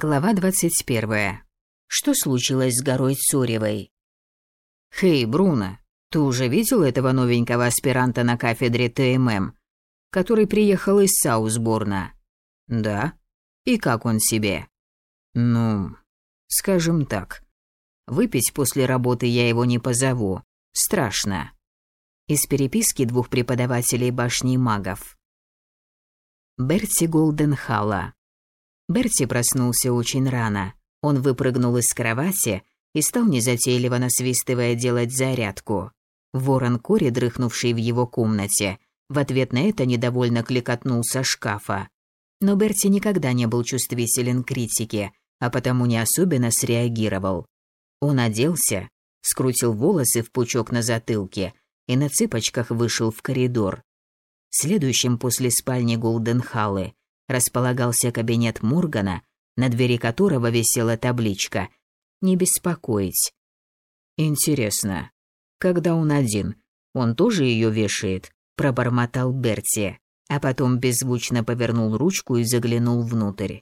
Глава 21. Что случилось с горой Цуревой? «Хей, Бруно, ты уже видел этого новенького аспиранта на кафедре ТММ, который приехал из Саусборна?» «Да. И как он себе?» «Ну, скажем так. Выпить после работы я его не позову. Страшно». Из переписки двух преподавателей башни магов. Берти Голденхалла. Берти проснулся очень рано. Он выпрыгнул из кровати и стал незатейливо насвистывая делать зарядку. Ворон Кори, дрыхнувший в его комнате, в ответ на это недовольно кликотнул со шкафа. Но Берти никогда не был чувствителен к критике, а потому не особенно среагировал. Он оделся, скрутил волосы в пучок на затылке и на цыпочках вышел в коридор. Следующим после спальни Голденхаллы располагался кабинет Моргана, на двери которого висела табличка «Не беспокоить». «Интересно, когда он один, он тоже ее вешает?» – пробормотал Берти, а потом беззвучно повернул ручку и заглянул внутрь.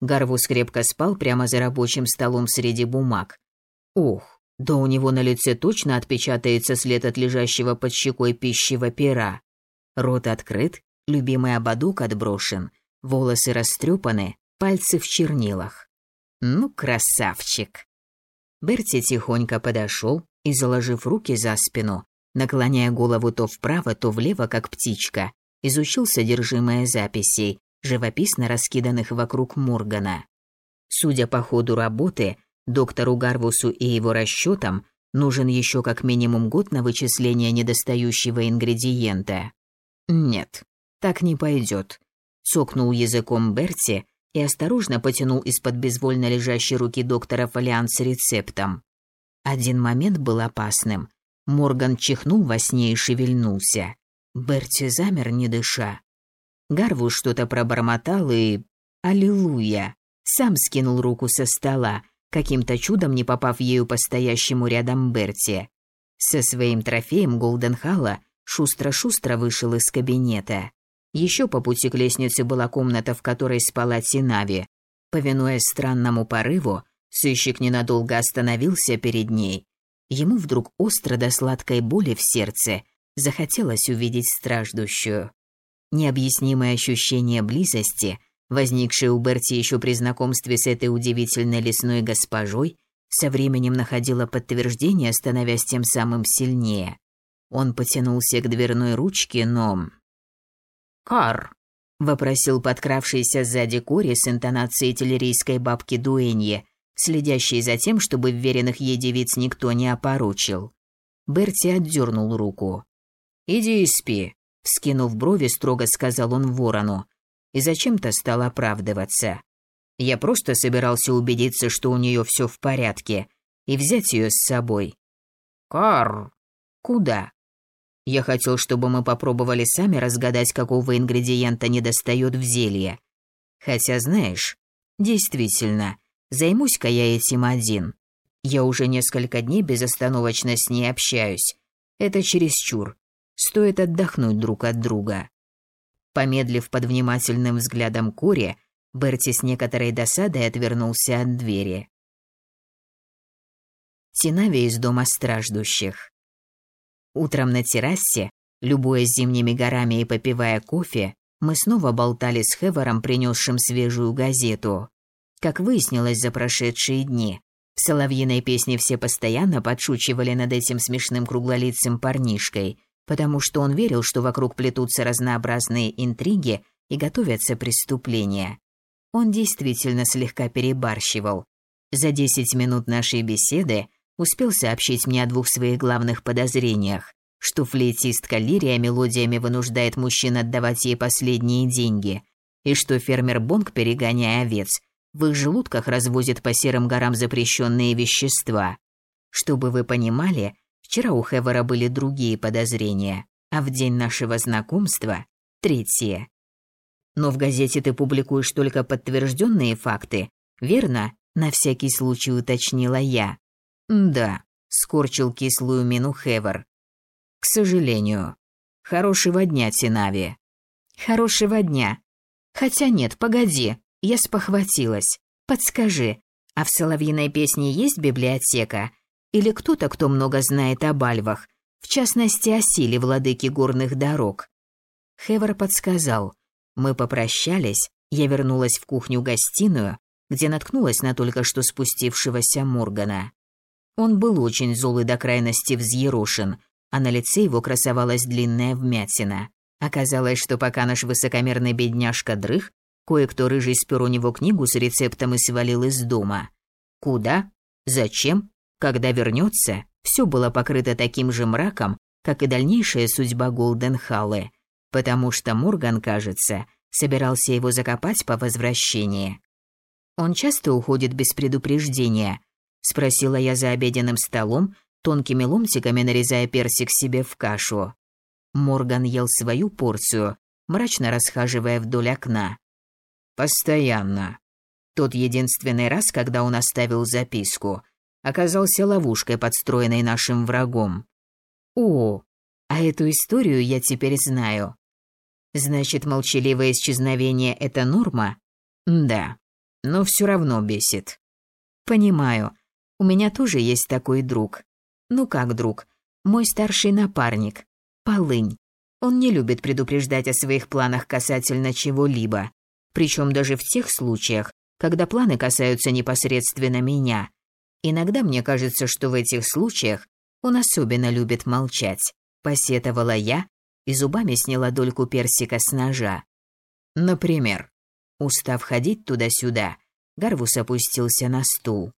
Гарвус крепко спал прямо за рабочим столом среди бумаг. Ох, да у него на лице точно отпечатается след от лежащего под щекой пищевого пера. Рот открыт, любимый ободок отброшен – волосы растрепаны, пальцы в чернилах. Ну, красавчик. Берти тихонько подошел и, заложив руки за спину, наклоняя голову то вправо, то влево, как птичка, изучил содержимое записей, живописно раскиданных вокруг Моргана. Судя по ходу работы, доктору Гарвусу и его расчетам нужен еще как минимум год на вычисление недостающего ингредиента. Нет, так не пойдет. Цокнул языком Берти и осторожно потянул из-под безвольно лежащей руки доктора фолиант с рецептом. Один момент был опасным. Морган чихнул во сне и шевельнулся. Берти замер, не дыша. Гарву что-то пробормотал и... Аллилуйя! Сам скинул руку со стола, каким-то чудом не попав ею по стоящему рядом Берти. Со своим трофеем Голденхалла шустро-шустро вышел из кабинета. Еще по пути к лестнице была комната, в которой спала Тинави. Повинуясь странному порыву, сыщик ненадолго остановился перед ней. Ему вдруг остро до сладкой боли в сердце захотелось увидеть страждущую. Необъяснимое ощущение близости, возникшее у Берти еще при знакомстве с этой удивительной лесной госпожой, со временем находило подтверждение, становясь тем самым сильнее. Он потянулся к дверной ручке, но Кар, вопросил подкравшийся сзади Кори с интонацией телерийской бабки Дуэнье, следящей за тем, чтобы вверенных ей девиц никто не опорочил. Берти отдернул руку. «Иди и спи», — вскинув брови, строго сказал он ворону. И зачем-то стал оправдываться. Я просто собирался убедиться, что у нее все в порядке, и взять ее с собой. «Кар!» «Куда?» Я хотел, чтобы мы попробовали сами разгадать, какого ингредиента недостает в зелье. Хотя, знаешь, действительно, займусь-ка я этим один. Я уже несколько дней безостановочно с ней общаюсь. Это чересчур. Стоит отдохнуть друг от друга. Помедлив под внимательным взглядом Кори, Берти с некоторой досадой отвернулся от двери. Тинави из дома страждущих. Утром на террасе, любуясь зимними горами и попивая кофе, мы снова болтали с Хевором, принесшим свежую газету. Как выяснилось за прошедшие дни, в соловьиной песне все постоянно подшучивали над этим смешным круглолицым парнишкой, потому что он верил, что вокруг плетутся разнообразные интриги и готовятся преступления. Он действительно слегка перебарщивал. За десять минут нашей беседы успел сообщить мне о двух своих главных подозрениях, что флейтистка Лирия мелодиями вынуждает мужчин отдавать ей последние деньги, и что фермер Бонг, перегоняя овец, в их желудках развозит по серым горам запрещенные вещества. Чтобы вы понимали, вчера у Хевера были другие подозрения, а в день нашего знакомства – третье. Но в газете ты публикуешь только подтвержденные факты, верно? На всякий случай уточнила я. «Да», — скорчил кислую мину Хевер. «К сожалению. Хорошего дня, Тинави». «Хорошего дня. Хотя нет, погоди, я спохватилась. Подскажи, а в соловьиной песне есть библиотека? Или кто-то, кто много знает об альвах, в частности о силе владыки горных дорог?» Хевер подсказал. Мы попрощались, я вернулась в кухню-гостиную, где наткнулась на только что спустившегося Моргана. Он был очень зол и до крайности взъерошен, а на лице его красовалась длинная вмятина. Оказалось, что пока наш высокомерный бедняжка дрых, кое-кто рыжий спер у него книгу с рецептом и свалил из дома. Куда? Зачем? Когда вернется, все было покрыто таким же мраком, как и дальнейшая судьба Голденхаллы, потому что Морган, кажется, собирался его закопать по возвращении. Он часто уходит без предупреждения, спросила я за обеденным столом, тонкими ломтиками нарезая персик себе в кашу. Морган ел свою порцию, мрачно расхаживая вдоль окна. Постоянно. Тот единственный раз, когда он оставил записку, оказался ловушкой, подстроенной нашим врагом. О, а эту историю я теперь знаю. Значит, молчаливое исчезновение – это норма? Да, но все равно бесит. Понимаю. У меня тоже есть такой друг. Ну как друг? Мой старший напарник. Полынь. Он не любит предупреждать о своих планах касательно чего-либо. Причем даже в тех случаях, когда планы касаются непосредственно меня. Иногда мне кажется, что в этих случаях он особенно любит молчать. Посетовала я, и зубами сняла дольку персика с ножа. Например, устав ходить туда-сюда, Гарвус опустился на стул.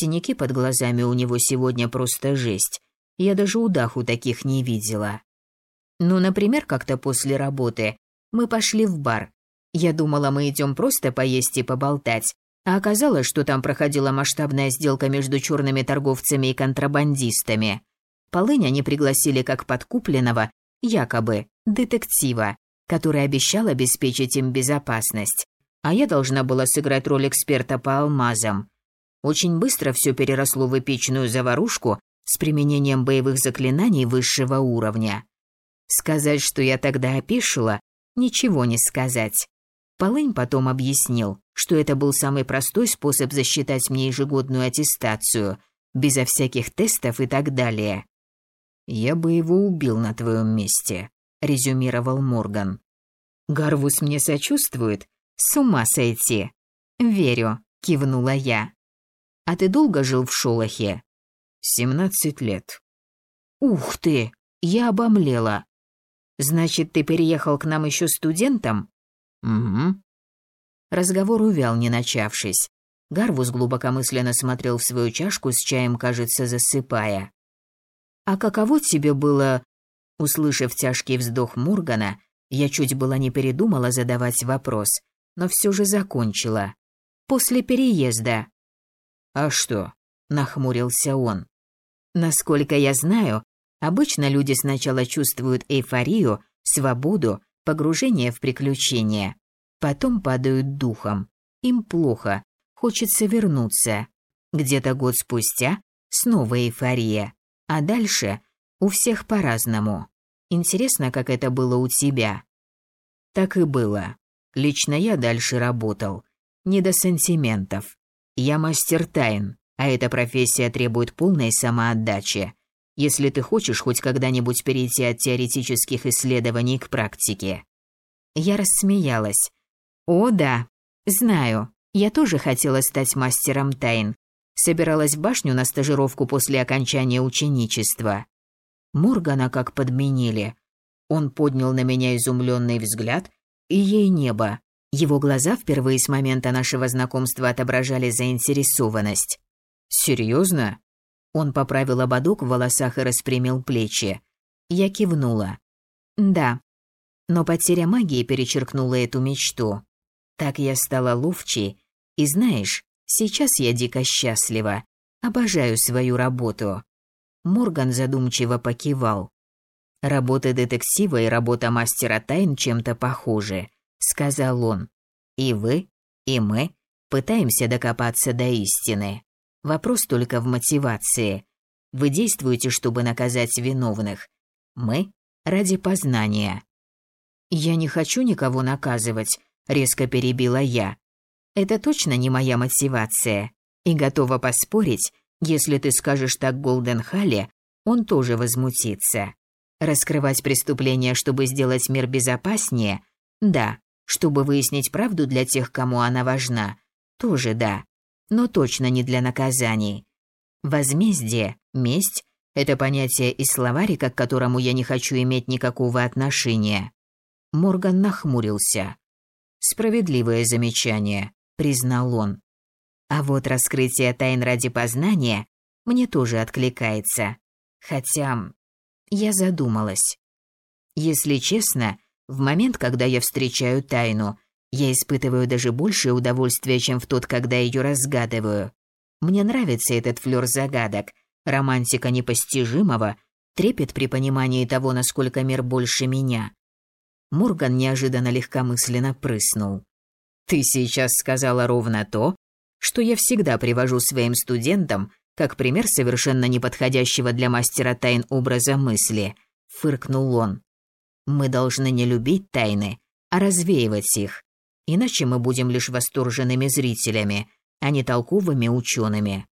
Синяки под глазами у него сегодня просто жесть. Я даже у таких не видела. Ну, например, как-то после работы мы пошли в бар. Я думала, мы идем просто поесть и поболтать, а оказалось, что там проходила масштабная сделка между черными торговцами и контрабандистами. Полынь они пригласили как подкупленного якобы, детектива, который обещал обеспечить им безопасность. А я должна была сыграть роль эксперта по алмазам. Очень быстро все переросло в эпичную заварушку с применением боевых заклинаний высшего уровня. Сказать, что я тогда опишила, ничего не сказать. Полынь потом объяснил, что это был самый простой способ засчитать мне ежегодную аттестацию, безо всяких тестов и так далее. «Я бы его убил на твоем месте», — резюмировал Морган. «Гарвус мне сочувствует? С ума сойти!» «Верю», — кивнула я. «А ты долго жил в Шолохе?» «Семнадцать лет». «Ух ты! Я обомлела. Значит, ты переехал к нам еще студентом?» «Угу». Разговор увял, не начавшись. Гарвус глубокомысленно смотрел в свою чашку с чаем, кажется, засыпая. «А каково тебе было...» Услышав тяжкий вздох Моргана, я чуть было не передумала задавать вопрос, но все же закончила. «После переезда». «А что?» – нахмурился он. «Насколько я знаю, обычно люди сначала чувствуют эйфорию, свободу, погружение в приключения. Потом падают духом. Им плохо, хочется вернуться. Где-то год спустя снова эйфория. А дальше у всех по-разному. Интересно, как это было у тебя. Так и было. Лично я дальше работал. Не до сантиментов. Я мастер тайн, а эта профессия требует полной самоотдачи. Если ты хочешь хоть когда-нибудь перейти от теоретических исследований к практике. Я рассмеялась. О, да. Знаю. Я тоже хотела стать мастером тайн, собиралась в башню на стажировку после окончания ученичества. Моргана как подменили. Он поднял на меня изумленный взгляд, и ей небо. Его глаза впервые с момента нашего знакомства отображали заинтересованность. «Серьезно?» Он поправил ободок в волосах и распрямил плечи. Я кивнула. «Да». Но потеря магии перечеркнула эту мечту. Так я стала ловчей, и знаешь, Сейчас я дико счастлива. Обожаю свою работу. Морган задумчиво покивал. Работа детектива и работа мастера тайн чем-то похожи, сказал он. И вы, и мы пытаемся докопаться до истины. Вопрос только в мотивации. Вы действуете, чтобы наказать виновных. Мы ради познания. Я не хочу никого наказывать, резко перебила я. Это точно не моя мотивация. И готова поспорить, если ты скажешь так Голден Халле, он тоже возмутится. Раскрывать преступления, чтобы сделать мир безопаснее? Да. Чтобы выяснить правду для тех, кому она важна? Тоже да. Но точно не для наказаний. Возмездие, месть – это понятие из словарика, к которому я не хочу иметь никакого отношения. Морган нахмурился. Справедливое замечание, признал он. А вот раскрытие тайн ради познания мне тоже откликается. Хотя я задумалась. Если честно, в момент, когда я встречаю тайну, я испытываю даже большее удовольствие, чем в тот, когда ее разгадываю. Мне нравится этот флёр загадок, романтика непостижимого, трепет при понимании того, насколько мир больше меня. Морган неожиданно легкомысленно прыснул. «Ты сейчас сказала ровно то, что я всегда привожу своим студентам как пример совершенно неподходящего для мастера тайн образа мысли, фыркнул он. Мы должны не любить тайны, а развеивать их. Иначе мы будем лишь восторженными зрителями, а не толковыми учеными.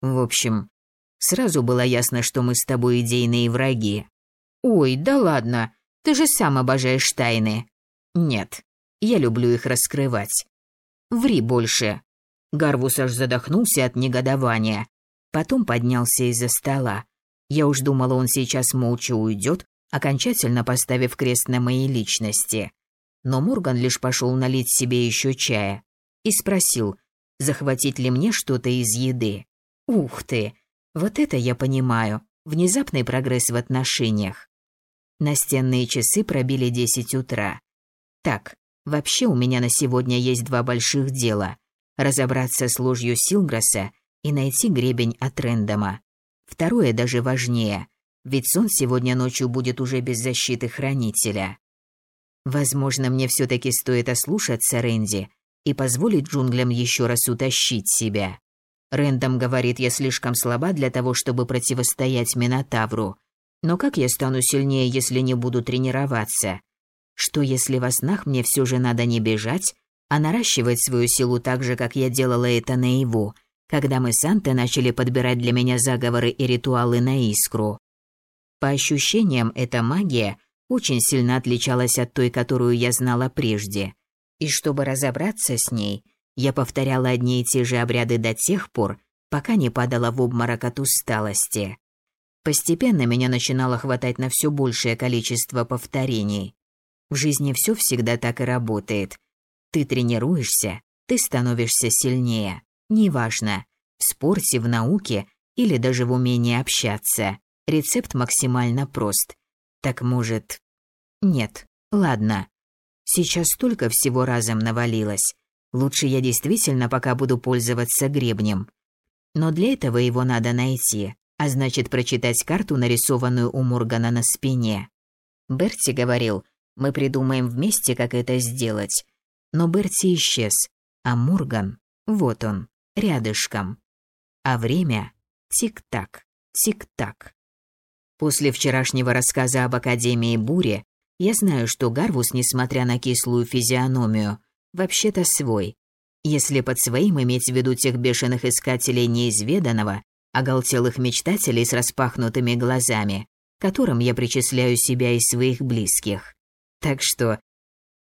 В общем, сразу было ясно, что мы с тобой идейные враги. Ой, да ладно, ты же сам обожаешь тайны. Нет, я люблю их раскрывать. Ври больше. Гарвус аж задохнулся от негодования, Потом поднялся из-за стола. Я уж думала, он сейчас молча уйдет, окончательно поставив крест на моей личности. Но Морган лишь пошел налить себе еще чая и спросил, захватить ли мне что-то из еды. Ух ты, вот это я понимаю, внезапный прогресс в отношениях. Настенные часы пробили десять утра. Так, вообще у меня на сегодня есть два больших дела. Разобраться с ложью Силграса и найти гребень от Рэндома. Второе даже важнее, ведь сон сегодня ночью будет уже без защиты хранителя. Возможно, мне все-таки стоит ослушаться Рэнди и позволить джунглям еще раз утащить себя. Рэндом говорит, я слишком слаба для того, чтобы противостоять Минотавру. Но как я стану сильнее, если не буду тренироваться? Что если во снах мне все же надо не бежать, а наращивать свою силу так же, как я делала это наяву, когда мы с Анте начали подбирать для меня заговоры и ритуалы на искру. По ощущениям, эта магия очень сильно отличалась от той, которую я знала прежде. И чтобы разобраться с ней, я повторяла одни и те же обряды до тех пор, пока не падала в обморок от усталости. Постепенно меня начинало хватать на все большее количество повторений. В жизни все всегда так и работает. Ты тренируешься, ты становишься сильнее. Неважно, в спорте, в науке или даже в умении общаться. Рецепт максимально прост. Так может... Нет, ладно. Сейчас столько всего разом навалилось. Лучше я действительно пока буду пользоваться гребнем. Но для этого его надо найти, а значит прочитать карту, нарисованную у Моргана на спине. Берти говорил, мы придумаем вместе, как это сделать. Но Берти исчез, а Морган, вот он, рядышком. А время тик-так, тик-так. После вчерашнего рассказа об Академии Бури я знаю, что Гарвус, несмотря на кислую физиономию, вообще-то свой. Если под своим иметь в виду тех бешеных искателей неизведанного, оголтелых мечтателей с распахнутыми глазами, которым я причисляю себя и своих близких. Так что,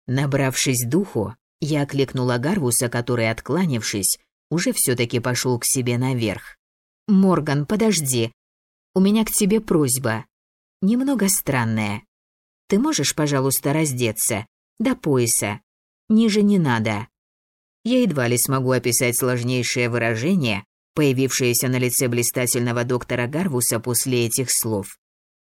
набравшись духу, я окликнула Гарвуса, который, откланившись, уже все-таки пошел к себе наверх. «Морган, подожди. У меня к тебе просьба. Немного странная. Ты можешь, пожалуйста, раздеться? До пояса. Ниже не надо». Я едва ли смогу описать сложнейшее выражение, появившееся на лице блистательного доктора Гарвуса после этих слов.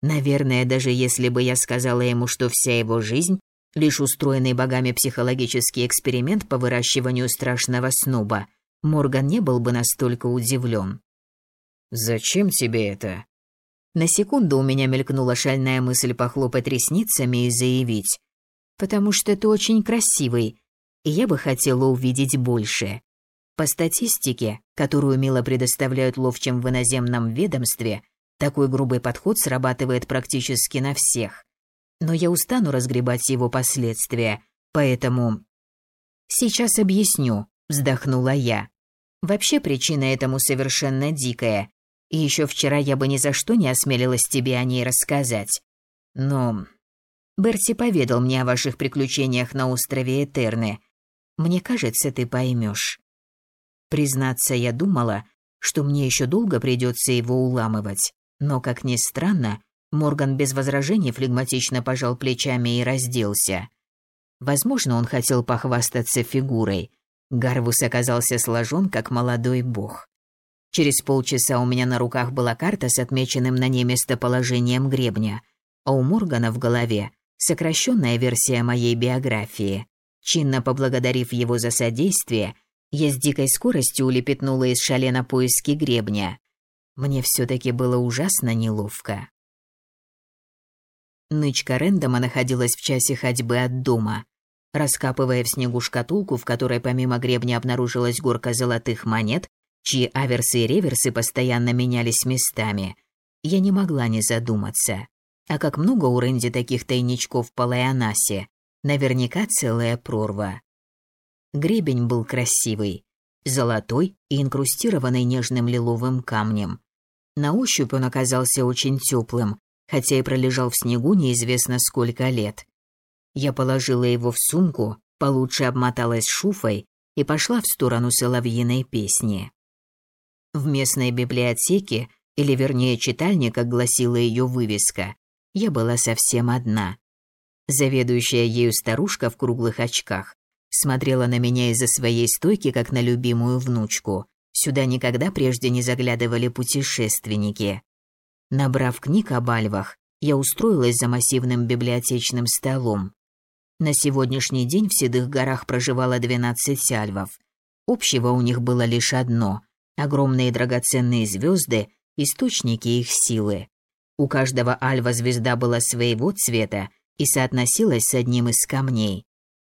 Наверное, даже если бы я сказала ему, что вся его жизнь – лишь устроенный богами психологический эксперимент по выращиванию страшного снуба – Морган не был бы настолько удивлен. «Зачем тебе это?» На секунду у меня мелькнула шальная мысль похлопать ресницами и заявить. «Потому что ты очень красивый, и я бы хотела увидеть больше». По статистике, которую мило предоставляют ловчим в иноземном ведомстве, такой грубый подход срабатывает практически на всех. Но я устану разгребать его последствия, поэтому... Сейчас объясню, Вздохнула я. Вообще причина этому совершенно дикая. И еще вчера я бы ни за что не осмелилась тебе о ней рассказать. Но... Берти поведал мне о ваших приключениях на острове Этерны. Мне кажется, ты поймешь. Признаться, я думала, что мне еще долго придется его уламывать. Но, как ни странно, Морган без возражений флегматично пожал плечами и разделся. Возможно, он хотел похвастаться фигурой. Гарвус оказался сложен, как молодой бог. Через полчаса у меня на руках была карта с отмеченным на ней местоположением гребня, а у Моргана в голове сокращенная версия моей биографии. Чинно поблагодарив его за содействие, я с дикой скоростью улепетнула из шале на поиски гребня. Мне все-таки было ужасно неловко. Нычка Рэндома находилась в часе ходьбы от дома. Раскапывая в снегу шкатулку, в которой помимо гребня обнаружилась горка золотых монет, чьи аверсы и реверсы постоянно менялись местами, я не могла не задуматься. А как много у Рэнди таких тайничков по Лайонасе. Наверняка целая прорва. Гребень был красивый, золотой и инкрустированный нежным лиловым камнем. На ощупь он оказался очень теплым, хотя и пролежал в снегу неизвестно сколько лет. Я положила его в сумку, получше обмоталась шуфой и пошла в сторону соловьиной песни. В местной библиотеке, или вернее читальне, как гласила ее вывеска, я была совсем одна. Заведующая ею старушка в круглых очках смотрела на меня из-за своей стойки, как на любимую внучку. Сюда никогда прежде не заглядывали путешественники. Набрав книг об альвах, я устроилась за массивным библиотечным столом. На сегодняшний день в Седых горах проживало 12 альвов. Общего у них было лишь одно – огромные драгоценные звезды, источники их силы. У каждого альва звезда была своего цвета и соотносилась с одним из камней.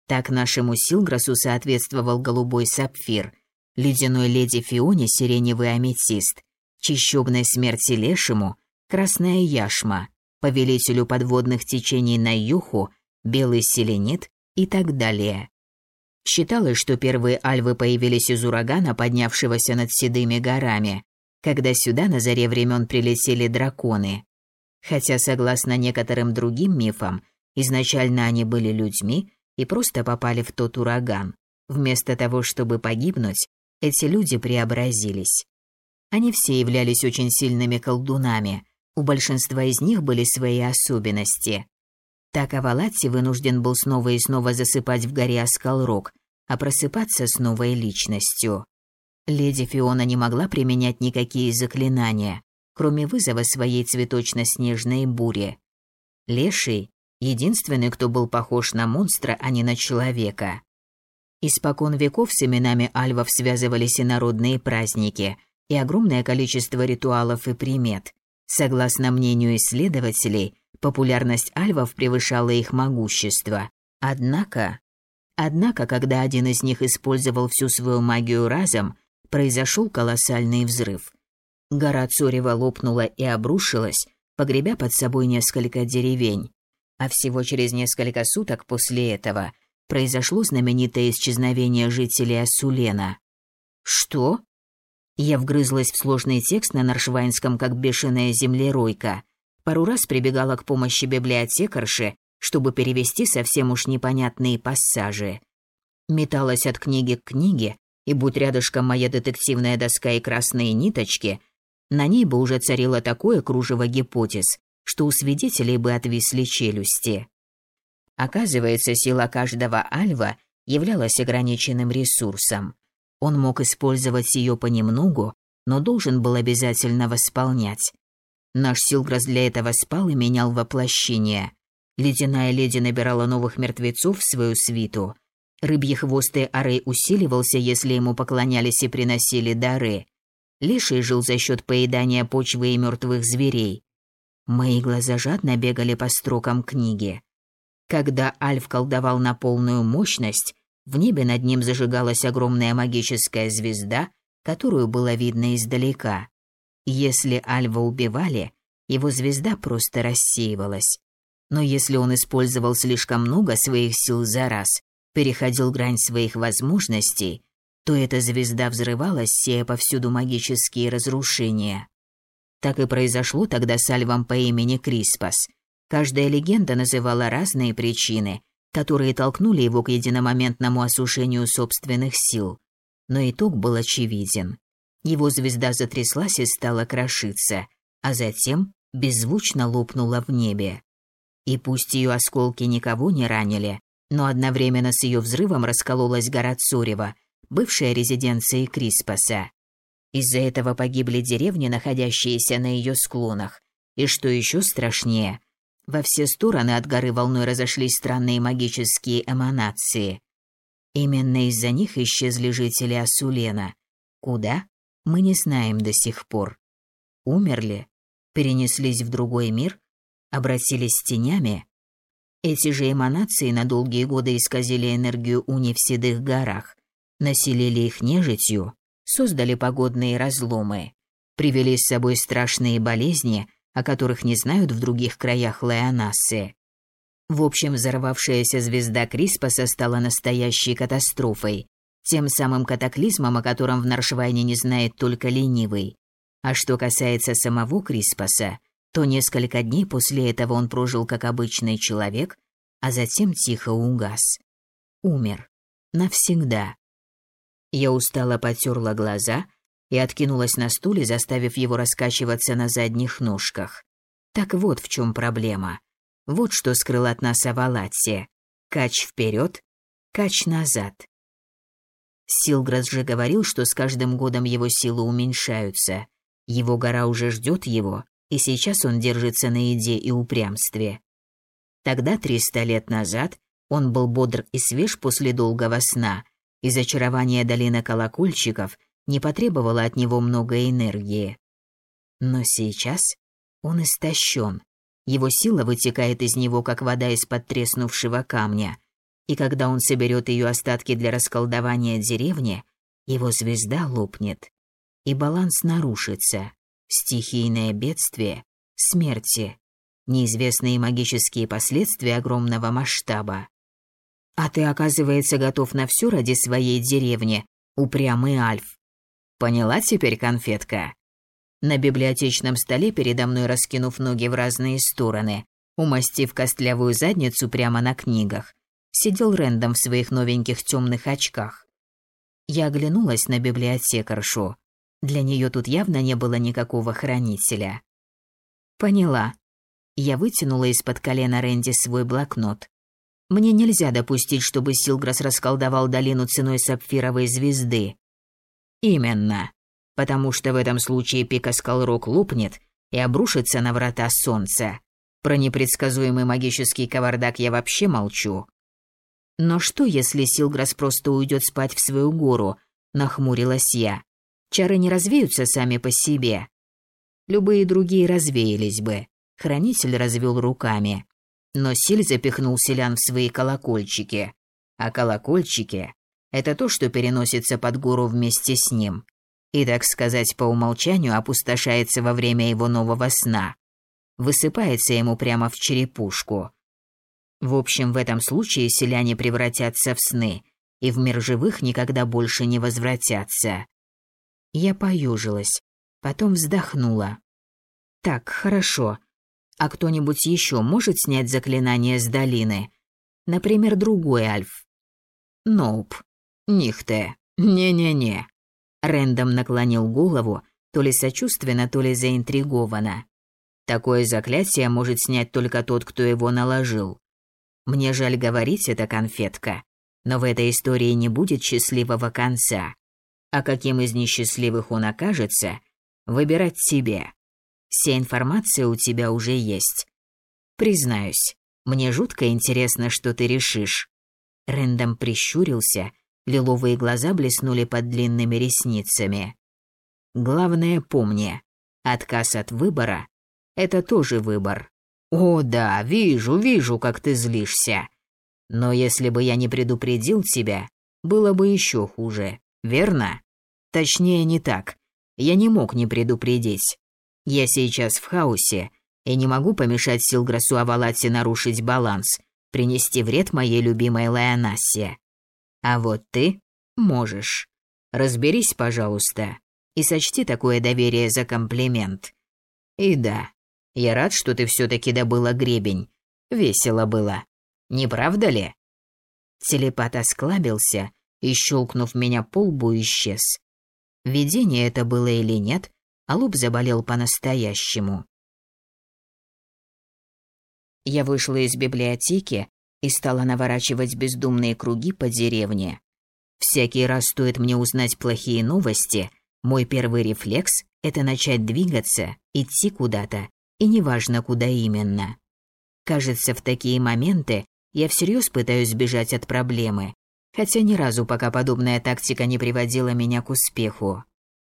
Так нашему Силграсу соответствовал голубой сапфир, ледяной леди Фионе сиреневый аметист, чищобной смерти лешему красная яшма, повелителю подводных течений на юху белый селенит и так далее. Считалось, что первые альвы появились из урагана, поднявшегося над седыми горами, когда сюда на заре времен прилетели драконы. Хотя, согласно некоторым другим мифам, изначально они были людьми и просто попали в тот ураган. Вместо того, чтобы погибнуть, эти люди преобразились. Они все являлись очень сильными колдунами. У большинства из них были свои особенности. Так Авалатти вынужден был снова и снова засыпать в горе Аскалрок, а просыпаться с новой личностью. Леди Фиона не могла применять никакие заклинания, кроме вызова своей цветочно-снежной бури. Леший — единственный, кто был похож на монстра, а не на человека. Испокон веков с именами альвов связывались и народные праздники, и огромное количество ритуалов и примет. Согласно мнению исследователей, Популярность альвов превышала их могущество. Однако... Однако, когда один из них использовал всю свою магию разом, произошел колоссальный взрыв. Гора Цорева лопнула и обрушилась, погребя под собой несколько деревень. А всего через несколько суток после этого произошло знаменитое исчезновение жителей Асулена. Что? Я вгрызлась в сложный текст на наршвайнском, как бешеная землеройка. Пару раз прибегала к помощи библиотекарши, чтобы перевести совсем уж непонятные пассажи. Металась от книги к книге, и будь рядышком моя детективная доска и красные ниточки, на ней бы уже царило такое кружево гипотез, что у свидетелей бы отвисли челюсти. Оказывается, сила каждого альва являлась ограниченным ресурсом. Он мог использовать ее понемногу, но должен был обязательно восполнять. Наш Силграс для этого спал и менял воплощение. Ледяная леди набирала новых мертвецов в свою свиту. Рыбьи хвосты Арей усиливался, если ему поклонялись и приносили дары. Леший жил за счет поедания почвы и мертвых зверей. Мои глаза жадно бегали по строкам книги. Когда Альф колдовал на полную мощность, в небе над ним зажигалась огромная магическая звезда, которую было видно издалека. Если Альва убивали, его звезда просто рассеивалась. Но если он использовал слишком много своих сил за раз, переходил грань своих возможностей, то эта звезда взрывалась, сея повсюду магические разрушения. Так и произошло тогда с альвом по имени Криспас. Каждая легенда называла разные причины, которые толкнули его к единомоментному осушению собственных сил. Но итог был очевиден. Его звезда затряслась и стала крошиться, а затем беззвучно лопнула в небе. И пусть ее осколки никого не ранили, но одновременно с ее взрывом раскололась гора Цурева, бывшая резиденция Криспаса. Из-за этого погибли деревни, находящиеся на ее склонах. И что еще страшнее, во все стороны от горы волной разошлись странные магические эманации. Именно из-за них исчезли жители Асулена. Куда? Мы не знаем до сих пор. Умерли? Перенеслись в другой мир? Обратились тенями? Эти же эманации на долгие годы исказили энергию Уни в Седых горах, населили их нежитью, создали погодные разломы, привели с собой страшные болезни, о которых не знают в других краях Леонассы. В общем, взорвавшаяся звезда Криспаса стала настоящей катастрофой, тем самым катаклизмом, о котором в Наршвайне не знает только ленивый. А что касается самого Криспаса, то несколько дней после этого он прожил как обычный человек, а затем тихо угас. Умер. Навсегда. Я устало потерла глаза и откинулась на стуле, заставив его раскачиваться на задних ножках. Так вот в чем проблема. Вот что скрыл от нас Авалатси. Кач вперед, кач назад. Силграс же говорил, что с каждым годом его силы уменьшаются. Его гора уже ждет его, и сейчас он держится на еде и упрямстве. Тогда, триста лет назад, он был бодр и свеж после долгого сна, и зачарование долины колокольчиков не потребовало от него много энергии. Но сейчас он истощен. Его сила вытекает из него, как вода из-под треснувшего камня. И когда он соберет ее остатки для расколдования деревни, его звезда лопнет. И баланс нарушится. Стихийное бедствие, смерти, неизвестные магические последствия огромного масштаба. А ты, оказывается, готов на все ради своей деревни, упрямый Альф. Поняла теперь, конфетка? На библиотечном столе передо мной раскинув ноги в разные стороны, умастив костлявую задницу прямо на книгах, сидел Рэндом в своих новеньких темных очках. Я оглянулась на библиотекаршу. Для нее тут явно не было никакого хранителя. Поняла. Я вытянула из-под колена Рэнди свой блокнот. Мне нельзя допустить, чтобы Силграс расколдовал долину ценой сапфировой звезды. Именно. Потому что в этом случае пика Скалрок лопнет и обрушится на врата солнца. Про непредсказуемый магический кавардак я вообще молчу. Но что, если Силграс просто уйдет спать в свою гору? Нахмурилась я. Чары не развеются сами по себе. Любые другие развеялись бы. Хранитель развел руками. Но Силь запихнул селян в свои колокольчики. А колокольчики это то, что переносится под гору вместе с ним. И, так сказать, по умолчанию опустошается во время его нового сна. Высыпается ему прямо в черепушку. В общем, в этом случае селяне превратятся в сны и в мир живых никогда больше не возвратятся. Я поюжилась, потом вздохнула. Так, хорошо. А кто-нибудь еще может снять заклинание с долины? Например, другой Альф? Ноуп. «Нихте. Не-не-не». Рэндом наклонил голову, то ли сочувственно, то ли заинтригованно. Такое заклятие может снять только тот, кто его наложил. Мне жаль говорить это, конфетка, но в этой истории не будет счастливого конца. А каким из несчастливых он окажется, выбирать тебе. Вся информация у тебя уже есть. Признаюсь, мне жутко интересно, что ты решишь. Рэндом прищурился Лиловые глаза блеснули под длинными ресницами. Главное помни, отказ от выбора – это тоже выбор. О да, вижу, вижу, как ты злишься. Но если бы я не предупредил тебя, было бы еще хуже, верно? Точнее, не так. Я не мог не предупредить. Я сейчас в хаосе и не могу помешать Силграсу Авалатсе нарушить баланс, принести вред моей любимой Леонассе. А вот ты можешь. Разберись, пожалуйста, и сочти такое доверие за комплимент. И да, я рад, что ты все-таки добыла гребень. Весело было. Не правда ли?» Телепат осклабился и, щелкнув меня по лбу, исчез. Видение это было или нет, а лоб заболел по-настоящему. Я вышла из библиотеки и стала наворачивать бездумные круги по деревне. Всякий раз стоит мне узнать плохие новости, мой первый рефлекс – это начать двигаться, идти куда-то, и неважно, куда именно. Кажется, в такие моменты я всерьез пытаюсь сбежать от проблемы, хотя ни разу пока подобная тактика не приводила меня к успеху.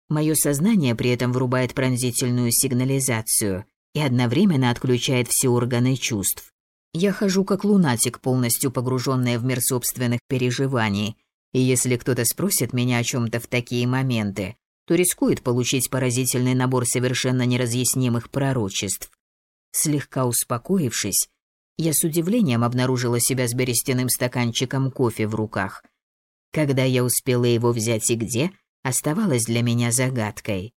Мое сознание при этом врубает пронзительную сигнализацию и одновременно отключает все органы чувств. Я хожу как лунатик, полностью погруженная в мир собственных переживаний, и если кто-то спросит меня о чем-то в такие моменты, то рискует получить поразительный набор совершенно неразъяснимых пророчеств. Слегка успокоившись, я с удивлением обнаружила себя с берестяным стаканчиком кофе в руках. Когда я успела его взять и где, оставалось для меня загадкой.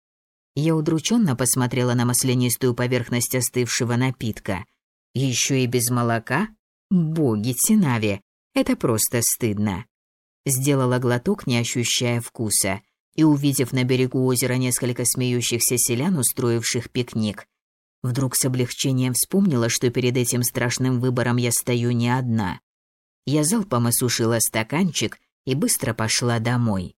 Я удрученно посмотрела на маслянистую поверхность остывшего напитка. Еще и без молока? Боги Тинави, это просто стыдно. Сделала глоток, не ощущая вкуса, и, увидев на берегу озера несколько смеющихся селян, устроивших пикник, Вдруг с облегчением вспомнила, что перед этим страшным выбором я стою не одна. Я залпом осушила стаканчик и быстро пошла домой.